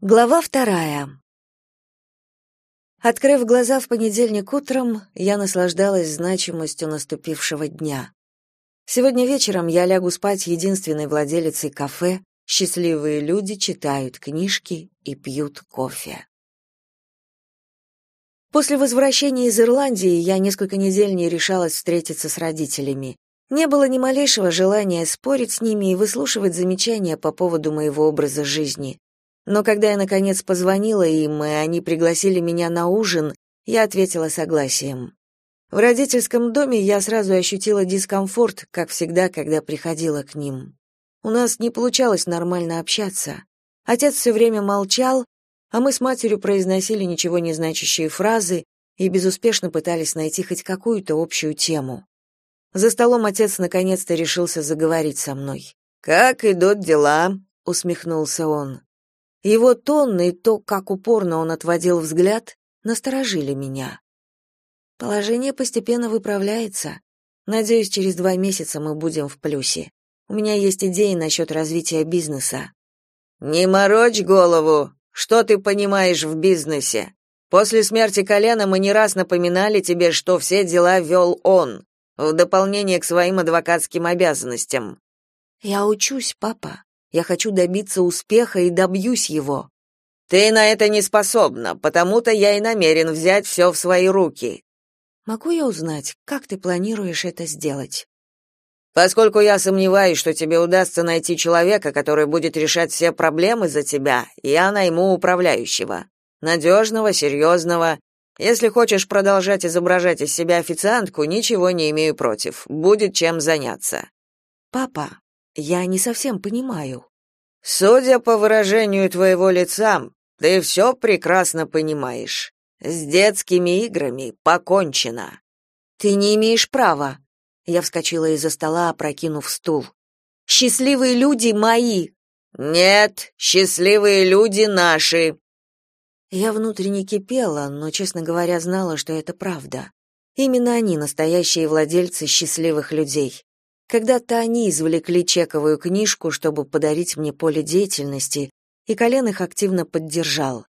Глава вторая. Открыв глаза в понедельник утром, я наслаждалась значимостью наступившего дня. Сегодня вечером я лягу спать единственной владелицей кафе. Счастливые люди читают книжки и пьют кофе. После возвращения из Ирландии я несколько недель не решалась встретиться с родителями. Не было ни малейшего желания спорить с ними и выслушивать замечания по поводу моего образа жизни. Но когда я наконец позвонила им, и они пригласили меня на ужин, я ответила согласием. В родительском доме я сразу ощутила дискомфорт, как всегда, когда приходила к ним. У нас не получалось нормально общаться. Отец все время молчал, а мы с матерью произносили ничего не значащие фразы и безуспешно пытались найти хоть какую-то общую тему. За столом отец наконец-то решился заговорить со мной. «Как идут дела?» — усмехнулся он. Его тон и то, как упорно он отводил взгляд, насторожили меня. Положение постепенно выправляется. Надеюсь, через два месяца мы будем в плюсе. У меня есть идеи насчет развития бизнеса. Не морочь голову. Что ты понимаешь в бизнесе? После смерти Коляна мы не раз напоминали тебе, что все дела вел он, в дополнение к своим адвокатским обязанностям. Я учусь, папа. Я хочу добиться успеха и добьюсь его. Ты на это не способна, потому-то я и намерен взять все в свои руки. Могу я узнать, как ты планируешь это сделать? Поскольку я сомневаюсь, что тебе удастся найти человека, который будет решать все проблемы за тебя, я найму управляющего. Надежного, серьезного. Если хочешь продолжать изображать из себя официантку, ничего не имею против. Будет чем заняться. Папа, я не совсем понимаю. Судя по выражению твоего лица, ты все прекрасно понимаешь. С детскими играми покончено. Ты не имеешь права. Я вскочила из-за стола, опрокинув стул. Счастливые люди мои. Нет, счастливые люди наши. Я внутренне кипела, но, честно говоря, знала, что это правда. Именно они настоящие владельцы счастливых людей. Когда-то они извлекли чековую книжку, чтобы подарить мне поле деятельности, и Колен их активно поддержал.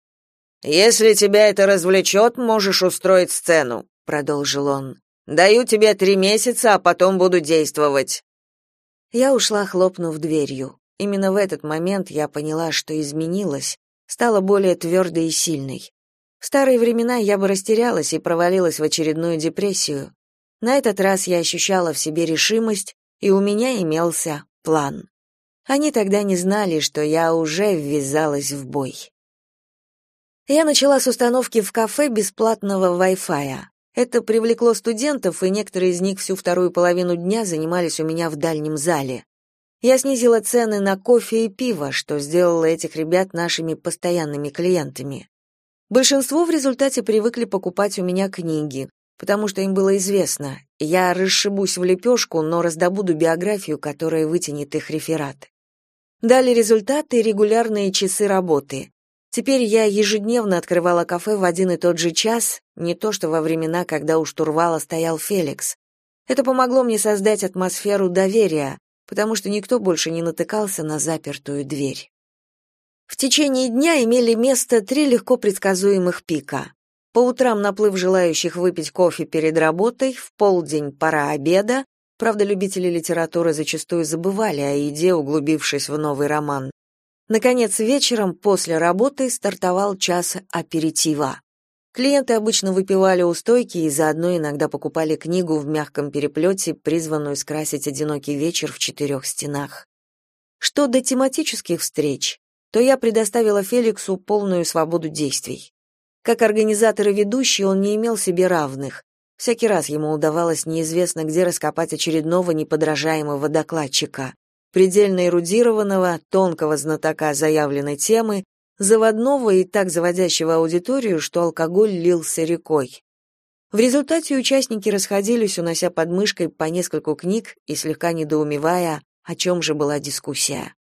«Если тебя это развлечет, можешь устроить сцену», — продолжил он. «Даю тебе три месяца, а потом буду действовать». Я ушла, хлопнув дверью. Именно в этот момент я поняла, что изменилась, стала более твердой и сильной. В старые времена я бы растерялась и провалилась в очередную депрессию. На этот раз я ощущала в себе решимость, и у меня имелся план. Они тогда не знали, что я уже ввязалась в бой. Я начала с установки в кафе бесплатного Wi-Fi. Это привлекло студентов, и некоторые из них всю вторую половину дня занимались у меня в дальнем зале. Я снизила цены на кофе и пиво, что сделало этих ребят нашими постоянными клиентами. Большинство в результате привыкли покупать у меня книги, потому что им было известно, я расшибусь в лепешку, но раздобуду биографию, которая вытянет их реферат. Дали результаты регулярные часы работы. Теперь я ежедневно открывала кафе в один и тот же час, не то что во времена, когда у штурвала стоял Феликс. Это помогло мне создать атмосферу доверия, потому что никто больше не натыкался на запертую дверь. В течение дня имели место три легко предсказуемых пика. По утрам наплыв желающих выпить кофе перед работой, в полдень пора обеда. Правда, любители литературы зачастую забывали о еде, углубившись в новый роман. Наконец, вечером после работы стартовал час аперитива. Клиенты обычно выпивали у стойки и заодно иногда покупали книгу в мягком переплете, призванную скрасить одинокий вечер в четырех стенах. Что до тематических встреч, то я предоставила Феликсу полную свободу действий. Как организатор и ведущий он не имел себе равных. Всякий раз ему удавалось неизвестно где раскопать очередного неподражаемого докладчика, предельно эрудированного, тонкого знатока заявленной темы, заводного и так заводящего аудиторию, что алкоголь лился рекой. В результате участники расходились, унося под мышкой по нескольку книг и слегка недоумевая, о чем же была дискуссия.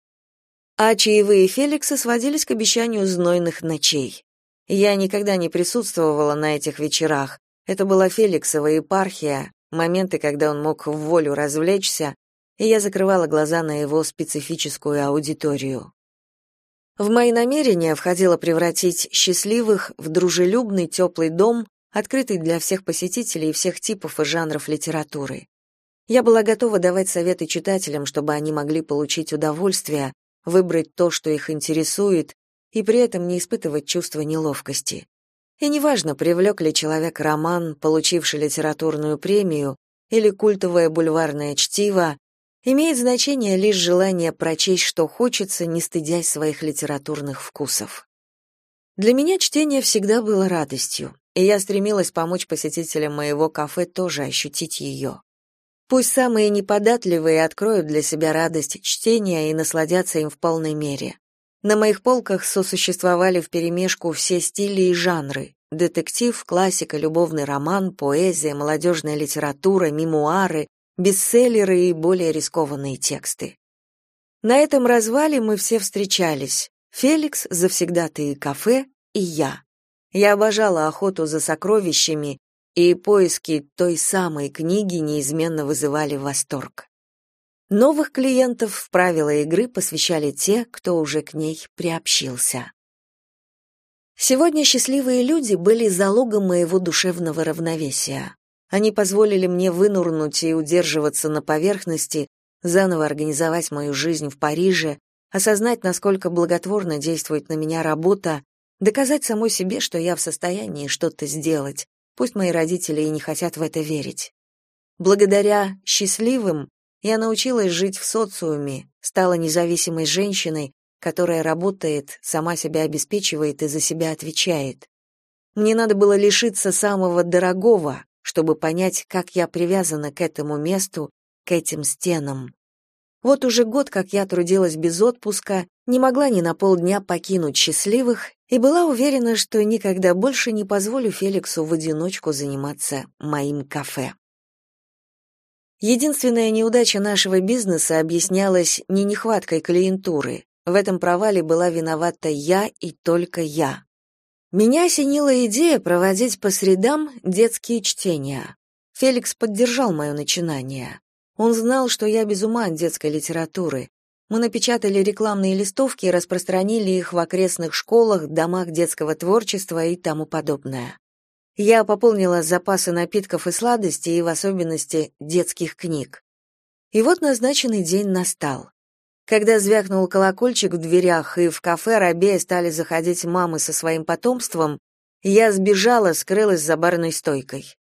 А чаевые Феликса сводились к обещанию знойных ночей. Я никогда не присутствовала на этих вечерах. Это была Феликсова епархия, моменты, когда он мог в волю развлечься, и я закрывала глаза на его специфическую аудиторию. В мои намерения входило превратить счастливых в дружелюбный, теплый дом, открытый для всех посетителей всех типов и жанров литературы. Я была готова давать советы читателям, чтобы они могли получить удовольствие, выбрать то, что их интересует, и при этом не испытывать чувства неловкости. И неважно, привлек ли человек роман, получивший литературную премию, или культовое бульварное чтиво, имеет значение лишь желание прочесть, что хочется, не стыдясь своих литературных вкусов. Для меня чтение всегда было радостью, и я стремилась помочь посетителям моего кафе тоже ощутить ее. Пусть самые неподатливые откроют для себя радость чтения и насладятся им в полной мере. На моих полках сосуществовали вперемешку все стили и жанры: детектив, классика, любовный роман, поэзия, молодежная литература, мемуары, бестселлеры и более рискованные тексты. На этом развале мы все встречались. Феликс, завсегдатые кафе и я. Я обожала охоту за сокровищами, и поиски той самой книги неизменно вызывали восторг. Новых клиентов в правила игры посвящали те, кто уже к ней приобщился. Сегодня счастливые люди были залогом моего душевного равновесия. Они позволили мне вынурнуть и удерживаться на поверхности, заново организовать мою жизнь в Париже, осознать, насколько благотворно действует на меня работа, доказать самой себе, что я в состоянии что-то сделать, пусть мои родители и не хотят в это верить. Благодаря счастливым я научилась жить в социуме, стала независимой женщиной, которая работает, сама себя обеспечивает и за себя отвечает. Мне надо было лишиться самого дорогого, чтобы понять, как я привязана к этому месту, к этим стенам. Вот уже год, как я трудилась без отпуска, не могла ни на полдня покинуть счастливых и была уверена, что никогда больше не позволю Феликсу в одиночку заниматься моим кафе. Единственная неудача нашего бизнеса объяснялась не нехваткой клиентуры. В этом провале была виновата я и только я. Меня осенила идея проводить по средам детские чтения. Феликс поддержал мое начинание. Он знал, что я без ума от детской литературы. Мы напечатали рекламные листовки и распространили их в окрестных школах, домах детского творчества и тому подобное. Я пополнила запасы напитков и сладостей, и в особенности детских книг. И вот назначенный день настал. Когда звякнул колокольчик в дверях, и в кафе рабея стали заходить мамы со своим потомством, я сбежала, скрылась за барной стойкой.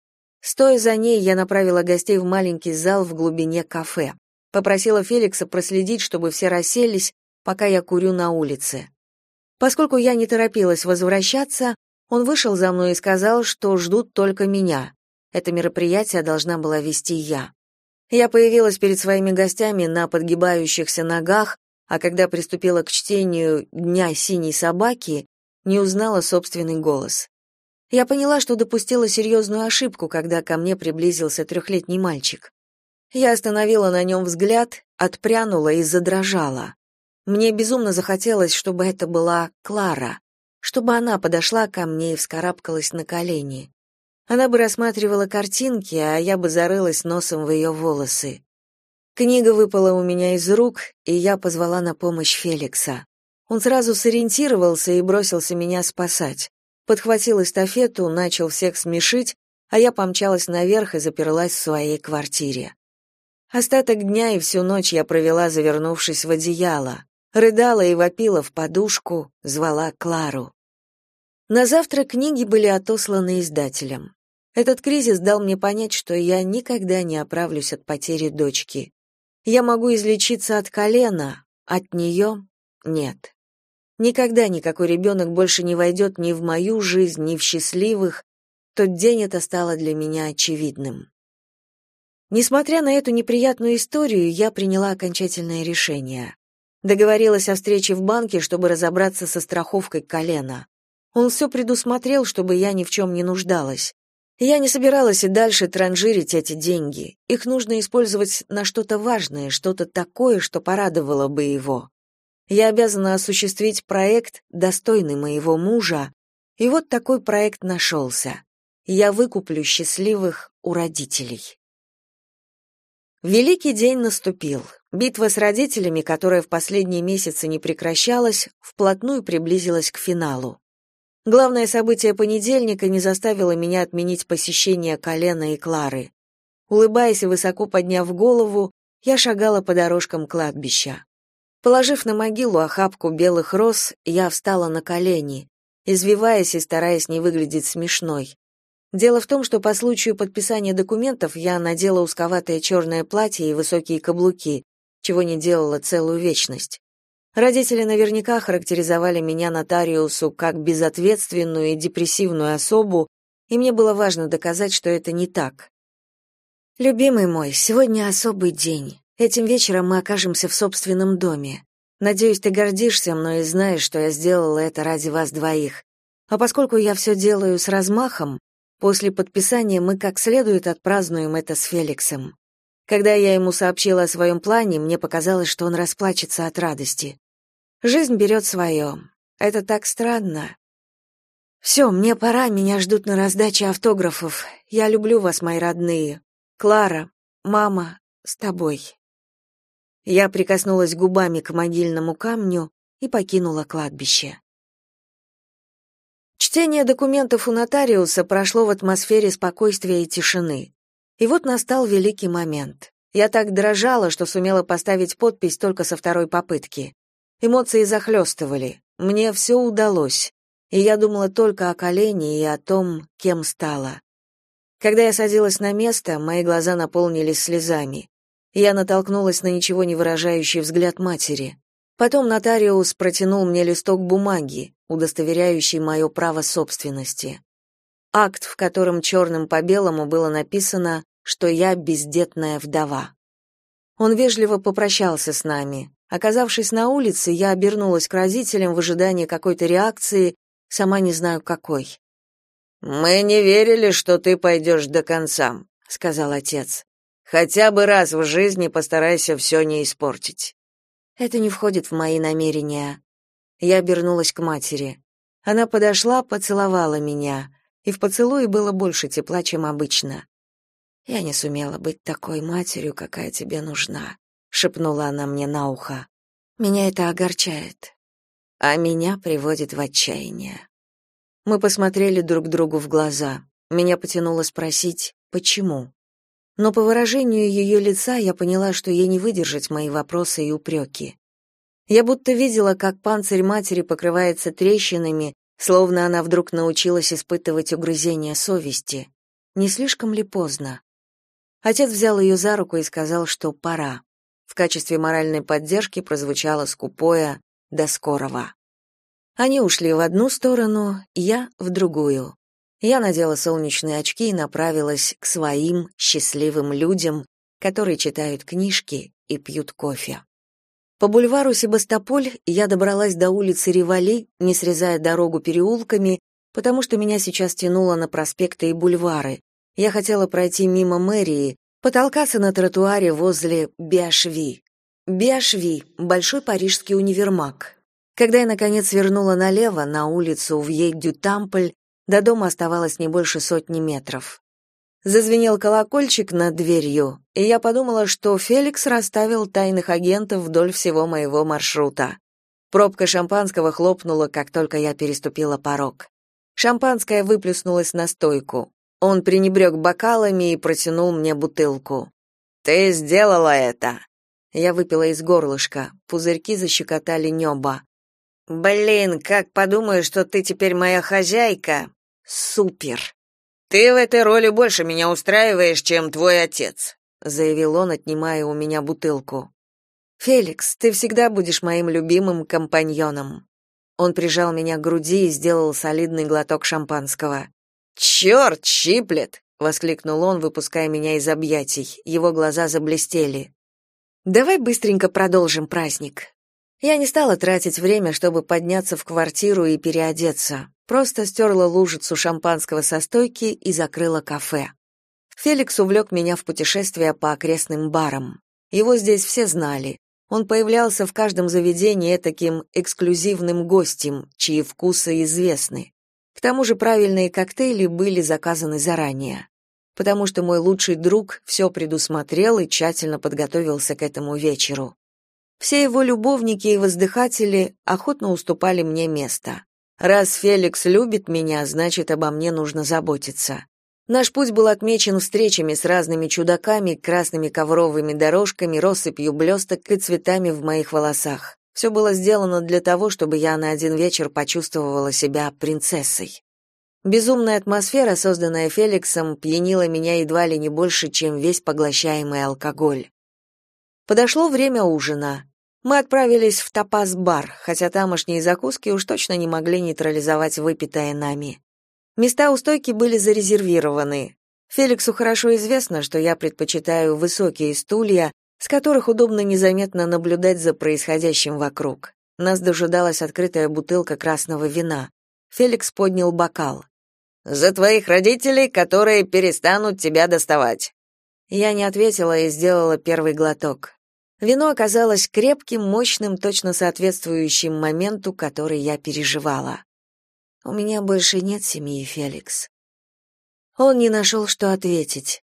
Стоя за ней, я направила гостей в маленький зал в глубине кафе. Попросила Феликса проследить, чтобы все расселись, пока я курю на улице. Поскольку я не торопилась возвращаться, он вышел за мной и сказал, что ждут только меня. Это мероприятие должна была вести я. Я появилась перед своими гостями на подгибающихся ногах, а когда приступила к чтению «Дня синей собаки», не узнала собственный голос. Я поняла, что допустила серьезную ошибку, когда ко мне приблизился трехлетний мальчик. Я остановила на нем взгляд, отпрянула и задрожала. Мне безумно захотелось, чтобы это была Клара чтобы она подошла ко мне и вскарабкалась на колени. Она бы рассматривала картинки, а я бы зарылась носом в ее волосы. Книга выпала у меня из рук, и я позвала на помощь Феликса. Он сразу сориентировался и бросился меня спасать. Подхватил эстафету, начал всех смешить, а я помчалась наверх и заперлась в своей квартире. Остаток дня и всю ночь я провела, завернувшись в одеяло. Рыдала и вопила в подушку, звала Клару. На завтра книги были отосланы издателям. Этот кризис дал мне понять, что я никогда не оправлюсь от потери дочки. Я могу излечиться от колена, от нее — нет. Никогда никакой ребенок больше не войдет ни в мою жизнь, ни в счастливых. Тот день это стало для меня очевидным. Несмотря на эту неприятную историю, я приняла окончательное решение. Договорилась о встрече в банке, чтобы разобраться со страховкой колена. Он все предусмотрел, чтобы я ни в чем не нуждалась. Я не собиралась и дальше транжирить эти деньги. Их нужно использовать на что-то важное, что-то такое, что порадовало бы его. Я обязана осуществить проект, достойный моего мужа, и вот такой проект нашелся. Я выкуплю счастливых у родителей. Великий день наступил. Битва с родителями, которая в последние месяцы не прекращалась, вплотную приблизилась к финалу. Главное событие понедельника не заставило меня отменить посещение Колена и Клары. Улыбаясь и высоко подняв голову, я шагала по дорожкам кладбища. Положив на могилу охапку белых роз, я встала на колени, извиваясь и стараясь не выглядеть смешной. Дело в том, что по случаю подписания документов я надела узковатое черное платье и высокие каблуки, чего не делала целую вечность. Родители наверняка характеризовали меня нотариусу как безответственную и депрессивную особу, и мне было важно доказать, что это не так. Любимый мой, сегодня особый день. Этим вечером мы окажемся в собственном доме. Надеюсь, ты гордишься мной и знаешь, что я сделала это ради вас двоих. А поскольку я все делаю с размахом, после подписания мы как следует отпразднуем это с Феликсом. Когда я ему сообщила о своем плане, мне показалось, что он расплачется от радости. Жизнь берет свое. Это так странно. Все, мне пора, меня ждут на раздаче автографов. Я люблю вас, мои родные. Клара, мама, с тобой. Я прикоснулась губами к могильному камню и покинула кладбище. Чтение документов у нотариуса прошло в атмосфере спокойствия и тишины. И вот настал великий момент. Я так дрожала, что сумела поставить подпись только со второй попытки. Эмоции захлестывали. Мне все удалось. И я думала только о колене и о том, кем стала. Когда я садилась на место, мои глаза наполнились слезами. Я натолкнулась на ничего не выражающий взгляд матери. Потом нотариус протянул мне листок бумаги, удостоверяющий мое право собственности. Акт, в котором черным по белому было написано, что я бездетная вдова. Он вежливо попрощался с нами. Оказавшись на улице, я обернулась к родителям в ожидании какой-то реакции, сама не знаю какой. «Мы не верили, что ты пойдешь до конца», — сказал отец. Хотя бы раз в жизни постарайся все не испортить. Это не входит в мои намерения. Я обернулась к матери. Она подошла, поцеловала меня, и в поцелуе было больше тепла, чем обычно. Я не сумела быть такой матерью, какая тебе нужна, шепнула она мне на ухо. Меня это огорчает, а меня приводит в отчаяние. Мы посмотрели друг другу в глаза. Меня потянуло спросить, почему но по выражению ее лица я поняла, что ей не выдержать мои вопросы и упреки. Я будто видела, как панцирь матери покрывается трещинами, словно она вдруг научилась испытывать угрызения совести. Не слишком ли поздно? Отец взял ее за руку и сказал, что пора. В качестве моральной поддержки прозвучало скупое «до скорого». Они ушли в одну сторону, я — в другую. Я надела солнечные очки и направилась к своим счастливым людям, которые читают книжки и пьют кофе. По бульвару Себастополь я добралась до улицы Ривали, не срезая дорогу переулками, потому что меня сейчас тянуло на проспекты и бульвары. Я хотела пройти мимо мэрии, потолкаться на тротуаре возле Биашви. Биашви — большой парижский универмаг. Когда я, наконец, вернула налево, на улицу Вьей-Дю-Тампль, до дома оставалось не больше сотни метров. Зазвенел колокольчик над дверью, и я подумала, что Феликс расставил тайных агентов вдоль всего моего маршрута. Пробка шампанского хлопнула, как только я переступила порог. Шампанское выплеснулось на стойку. Он пренебрег бокалами и протянул мне бутылку. «Ты сделала это!» Я выпила из горлышка, пузырьки защекотали небо. «Блин, как подумаю, что ты теперь моя хозяйка!» «Супер!» «Ты в этой роли больше меня устраиваешь, чем твой отец», заявил он, отнимая у меня бутылку. «Феликс, ты всегда будешь моим любимым компаньоном». Он прижал меня к груди и сделал солидный глоток шампанского. «Черт, щиплет!» — воскликнул он, выпуская меня из объятий. Его глаза заблестели. «Давай быстренько продолжим праздник. Я не стала тратить время, чтобы подняться в квартиру и переодеться. Просто стерла лужицу шампанского со стойки и закрыла кафе. Феликс увлек меня в путешествие по окрестным барам. Его здесь все знали. Он появлялся в каждом заведении таким эксклюзивным гостем, чьи вкусы известны. К тому же правильные коктейли были заказаны заранее. потому что мой лучший друг все предусмотрел и тщательно подготовился к этому вечеру. Все его любовники и воздыхатели охотно уступали мне место. Раз Феликс любит меня, значит, обо мне нужно заботиться. Наш путь был отмечен встречами с разными чудаками, красными ковровыми дорожками, россыпью блесток и цветами в моих волосах. Все было сделано для того, чтобы я на один вечер почувствовала себя принцессой. Безумная атмосфера, созданная Феликсом, пьянила меня едва ли не больше, чем весь поглощаемый алкоголь. Подошло время ужина. Мы отправились в тапас-бар, хотя тамошние закуски уж точно не могли нейтрализовать выпитое нами. Места у стойки были зарезервированы. Феликсу хорошо известно, что я предпочитаю высокие стулья, с которых удобно незаметно наблюдать за происходящим вокруг. Нас дожидалась открытая бутылка красного вина. Феликс поднял бокал. «За твоих родителей, которые перестанут тебя доставать». Я не ответила и сделала первый глоток. Вино оказалось крепким, мощным, точно соответствующим моменту, который я переживала. У меня больше нет семьи, Феликс. Он не нашел, что ответить.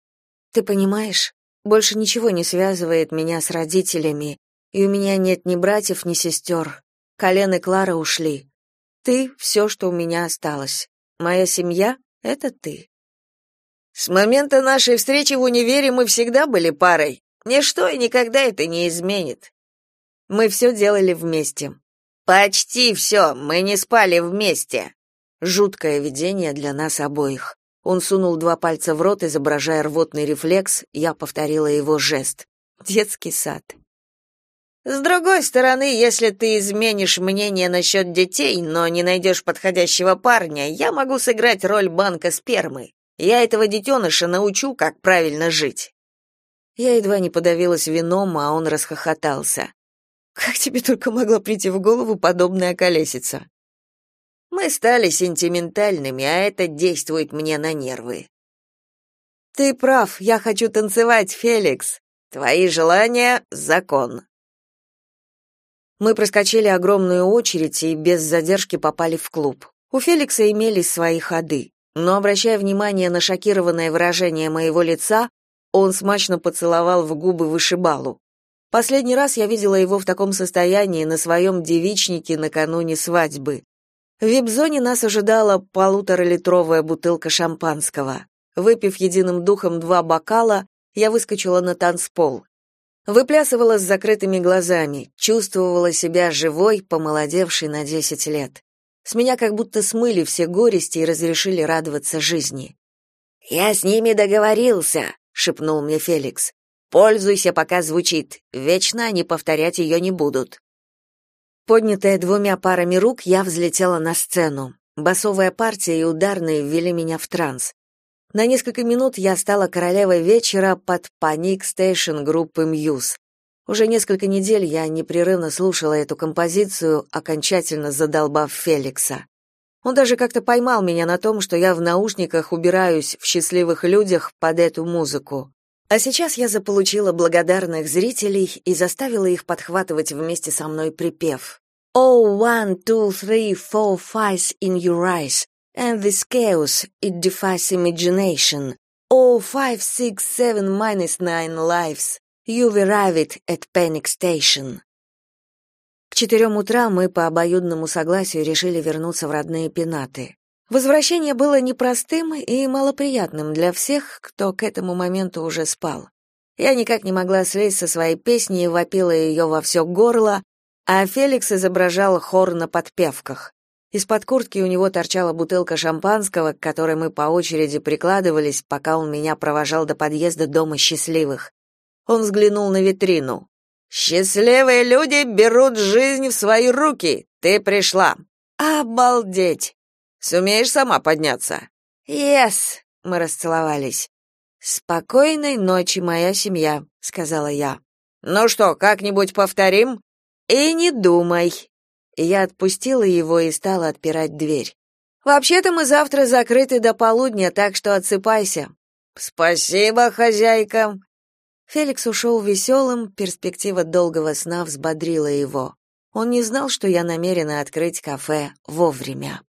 Ты понимаешь? Больше ничего не связывает меня с родителями, и у меня нет ни братьев, ни сестер. Колен и Клара ушли. Ты — все, что у меня осталось. Моя семья — это ты. С момента нашей встречи в универе мы всегда были парой. Ничто и никогда это не изменит. Мы все делали вместе. Почти все, мы не спали вместе. Жуткое видение для нас обоих. Он сунул два пальца в рот, изображая рвотный рефлекс, я повторила его жест. Детский сад. С другой стороны, если ты изменишь мнение насчет детей, но не найдешь подходящего парня, я могу сыграть роль банка спермы. Я этого детеныша научу, как правильно жить. Я едва не подавилась вином, а он расхохотался. Как тебе только могла прийти в голову подобная колесица? Мы стали сентиментальными, а это действует мне на нервы. Ты прав, я хочу танцевать, Феликс. Твои желания закон. Мы проскочили огромную очередь и без задержки попали в клуб. У Феликса имелись свои ходы, но обращая внимание на шокированное выражение моего лица, он смачно поцеловал в губы вышибалу. Последний раз я видела его в таком состоянии на своем девичнике накануне свадьбы. В вип-зоне нас ожидала полуторалитровая бутылка шампанского. Выпив единым духом два бокала, я выскочила на танцпол. Выплясывала с закрытыми глазами, чувствовала себя живой, помолодевшей на десять лет. С меня как будто смыли все горести и разрешили радоваться жизни. «Я с ними договорился», шепнул мне Феликс. Пользуйся, пока звучит. Вечно они повторять ее не будут. Поднятая двумя парами рук, я взлетела на сцену. Басовая партия и ударные ввели меня в транс. На несколько минут я стала королевой вечера под Паник Station группы Мьюз. Уже несколько недель я непрерывно слушала эту композицию, окончательно задолбав Феликса. Он даже как-то поймал меня на том, что я в наушниках убираюсь в счастливых людях под эту музыку. А сейчас я заполучила благодарных зрителей и заставила их подхватывать вместе со мной припев. Oh, one, two, three, four, five in your eyes, and this chaos, it defies imagination. Oh, five, six, seven, minus nine lives, you've arrived at panic station. К четырем утра мы по обоюдному согласию решили вернуться в родные пенаты. Возвращение было непростым и малоприятным для всех, кто к этому моменту уже спал. Я никак не могла слезть со своей песни и вопила ее во все горло, а Феликс изображал хор на подпевках. Из-под куртки у него торчала бутылка шампанского, к которой мы по очереди прикладывались, пока он меня провожал до подъезда дома счастливых. Он взглянул на витрину. Счастливые люди берут жизнь в свои руки. Ты пришла. Обалдеть. Сумеешь сама подняться? Yes, мы расцеловались. Спокойной ночи, моя семья, сказала я. Ну что, как-нибудь повторим? И не думай. Я отпустила его и стала отпирать дверь. Вообще-то мы завтра закрыты до полудня, так что отсыпайся. Спасибо, хозяйка. Феликс ушел веселым, перспектива долгого сна взбодрила его. Он не знал, что я намерена открыть кафе вовремя.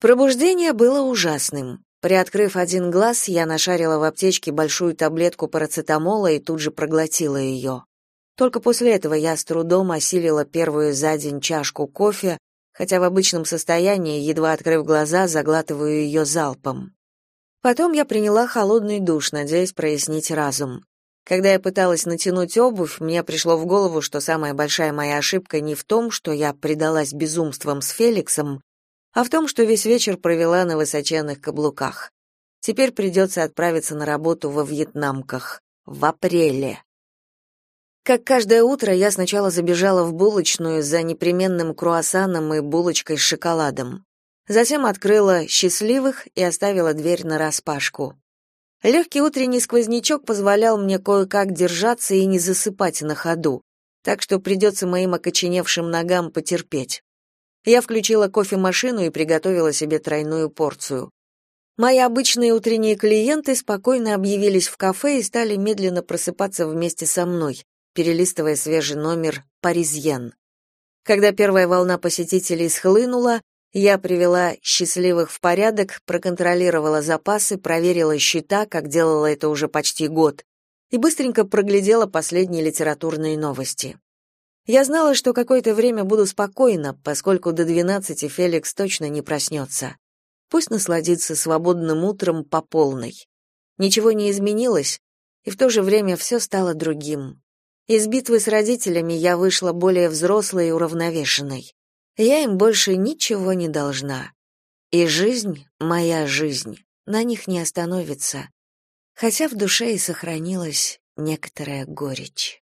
Пробуждение было ужасным. Приоткрыв один глаз, я нашарила в аптечке большую таблетку парацетамола и тут же проглотила ее. Только после этого я с трудом осилила первую за день чашку кофе, хотя в обычном состоянии, едва открыв глаза, заглатываю ее залпом. Потом я приняла холодный душ, надеясь прояснить разум. Когда я пыталась натянуть обувь, мне пришло в голову, что самая большая моя ошибка не в том, что я предалась безумствам с Феликсом, а в том, что весь вечер провела на высоченных каблуках. Теперь придется отправиться на работу во Вьетнамках в апреле. Как каждое утро, я сначала забежала в булочную за непременным круассаном и булочкой с шоколадом. Затем открыла «Счастливых» и оставила дверь нараспашку. Легкий утренний сквознячок позволял мне кое-как держаться и не засыпать на ходу, так что придется моим окоченевшим ногам потерпеть. Я включила кофемашину и приготовила себе тройную порцию. Мои обычные утренние клиенты спокойно объявились в кафе и стали медленно просыпаться вместе со мной, перелистывая свежий номер «Паризьен». Когда первая волна посетителей схлынула, я привела счастливых в порядок, проконтролировала запасы, проверила счета, как делала это уже почти год, и быстренько проглядела последние литературные новости. Я знала, что какое-то время буду спокойна, поскольку до двенадцати Феликс точно не проснется. Пусть насладится свободным утром по полной. Ничего не изменилось, и в то же время все стало другим. Из битвы с родителями я вышла более взрослой и уравновешенной. Я им больше ничего не должна. И жизнь, моя жизнь, на них не остановится. Хотя в душе и сохранилась некоторая горечь.